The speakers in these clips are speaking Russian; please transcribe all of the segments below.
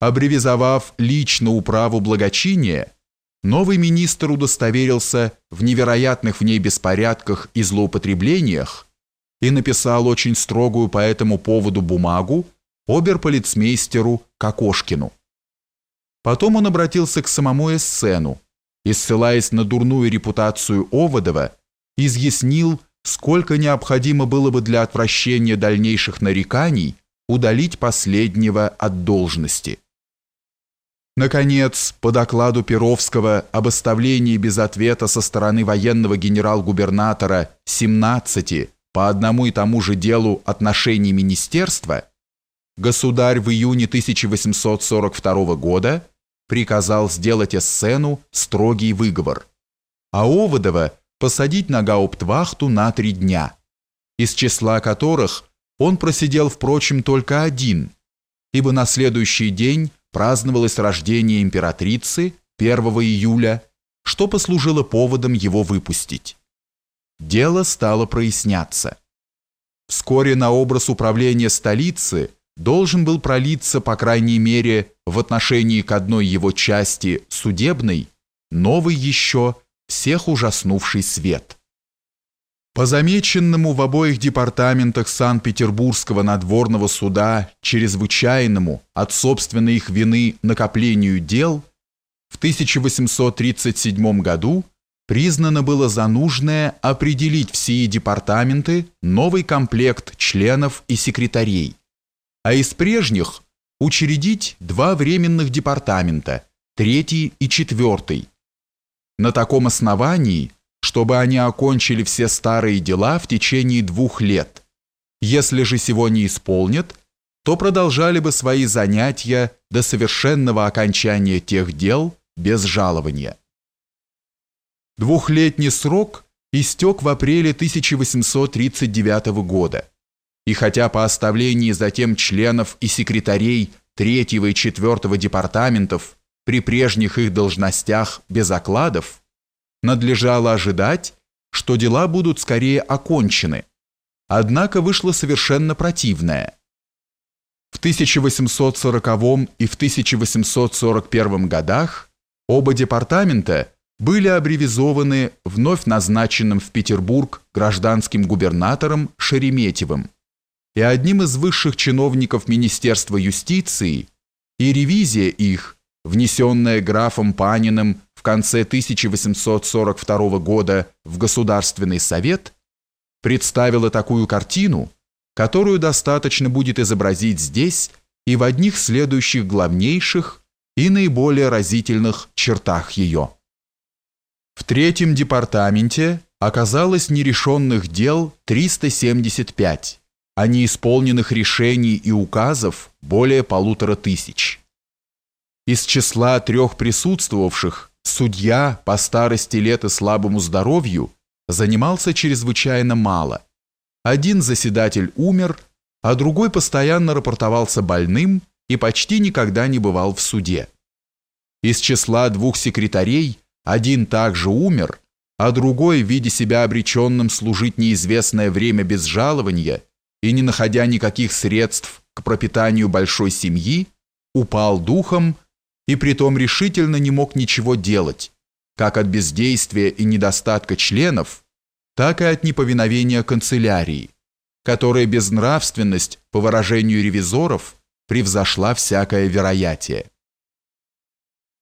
Абревизовав лично управу благочиния, новый министр удостоверился в невероятных в ней беспорядках и злоупотреблениях и написал очень строгую по этому поводу бумагу оберполицмейстеру Кокошкину. Потом он обратился к самому Эссену и, ссылаясь на дурную репутацию Оводова, изъяснил, сколько необходимо было бы для отвращения дальнейших нареканий удалить последнего от должности. Наконец, по докладу Перовского об оставлении без ответа со стороны военного генерал-губернатора 17 по одному и тому же делу отношений министерства, государь в июне 1842 года приказал сделать эссену строгий выговор, а Оводова посадить на гауптвахту на три дня, из числа которых он просидел, впрочем, только один, ибо на следующий день праздновалось рождение императрицы 1 июля, что послужило поводом его выпустить. Дело стало проясняться. Вскоре на образ управления столицы должен был пролиться, по крайней мере, в отношении к одной его части, судебной, новый еще, всех ужаснувший свет. По замеченному в обоих департаментах Санкт-Петербургского надворного суда чрезвычайному от собственной их вины накоплению дел, в 1837 году признано было за нужное определить в сии департаменты новый комплект членов и секретарей, а из прежних учредить два временных департамента, третий и четвертый. На таком основании, чтобы они окончили все старые дела в течение двух лет. Если же сего не исполнят, то продолжали бы свои занятия до совершенного окончания тех дел без жалования. Двухлетний срок истек в апреле 1839 года, и хотя по оставлении затем членов и секретарей третьего и четвертого департаментов при прежних их должностях без окладов, надлежало ожидать, что дела будут скорее окончены, однако вышло совершенно противное. В 1840 и в 1841 годах оба департамента – были аббревизованы вновь назначенным в Петербург гражданским губернатором Шереметьевым и одним из высших чиновников Министерства юстиции, и ревизия их, внесенная графом Паниным в конце 1842 года в Государственный совет, представила такую картину, которую достаточно будет изобразить здесь и в одних следующих главнейших и наиболее разительных чертах ее. В третьем департаменте оказалось нерешенных дел 375, а неисполненных решений и указов более полутора тысяч. Из числа трех присутствовавших судья по старости лет и слабому здоровью занимался чрезвычайно мало. Один заседатель умер, а другой постоянно рапортовался больным и почти никогда не бывал в суде. Из числа двух секретарей – один также умер, а другой, видя себя обреченным служить неизвестное время без жалования и не находя никаких средств к пропитанию большой семьи, упал духом и притом решительно не мог ничего делать, как от бездействия и недостатка членов, так и от неповиновения канцелярии, которая безнравственность, по выражению ревизоров, превзошла всякое вероятие.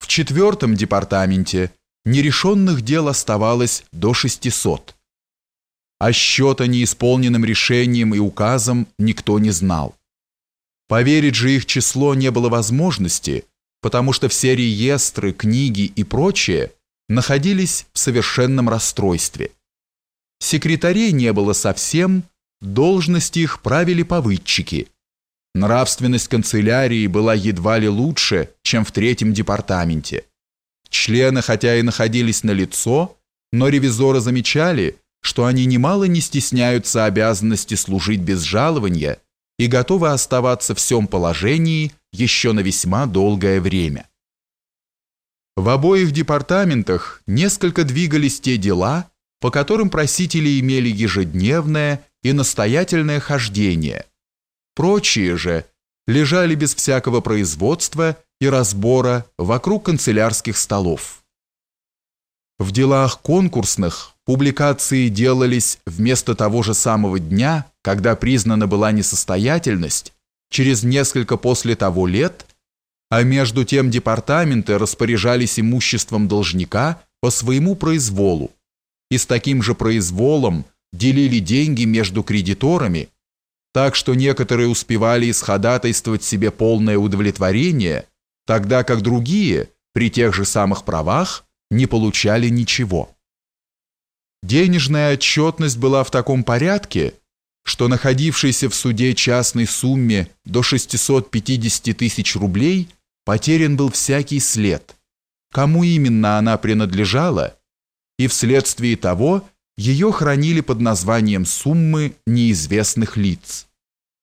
В четвертом департаменте нерешенных дел оставалось до 600. А счета неисполненным решением и указом никто не знал. Поверить же их число не было возможности, потому что все реестры, книги и прочее находились в совершенном расстройстве. Секретарей не было совсем, должности их правили повыдчики. Нравственность канцелярии была едва ли лучше, чем в третьем департаменте. Члены, хотя и находились на лицо, но ревизоры замечали, что они немало не стесняются обязанности служить без жалования и готовы оставаться в всем положении еще на весьма долгое время. В обоих департаментах несколько двигались те дела, по которым просители имели ежедневное и настоятельное хождение. Прочие же, лежали без всякого производства и разбора вокруг канцелярских столов. В делах конкурсных публикации делались вместо того же самого дня, когда признана была несостоятельность, через несколько после того лет, а между тем департаменты распоряжались имуществом должника по своему произволу и с таким же произволом делили деньги между кредиторами, так что некоторые успевали исходатайствовать себе полное удовлетворение, тогда как другие, при тех же самых правах, не получали ничего. Денежная отчетность была в таком порядке, что находившийся в суде частной сумме до 650 тысяч рублей потерян был всякий след, кому именно она принадлежала, и вследствие того ее хранили под названием суммы неизвестных лиц.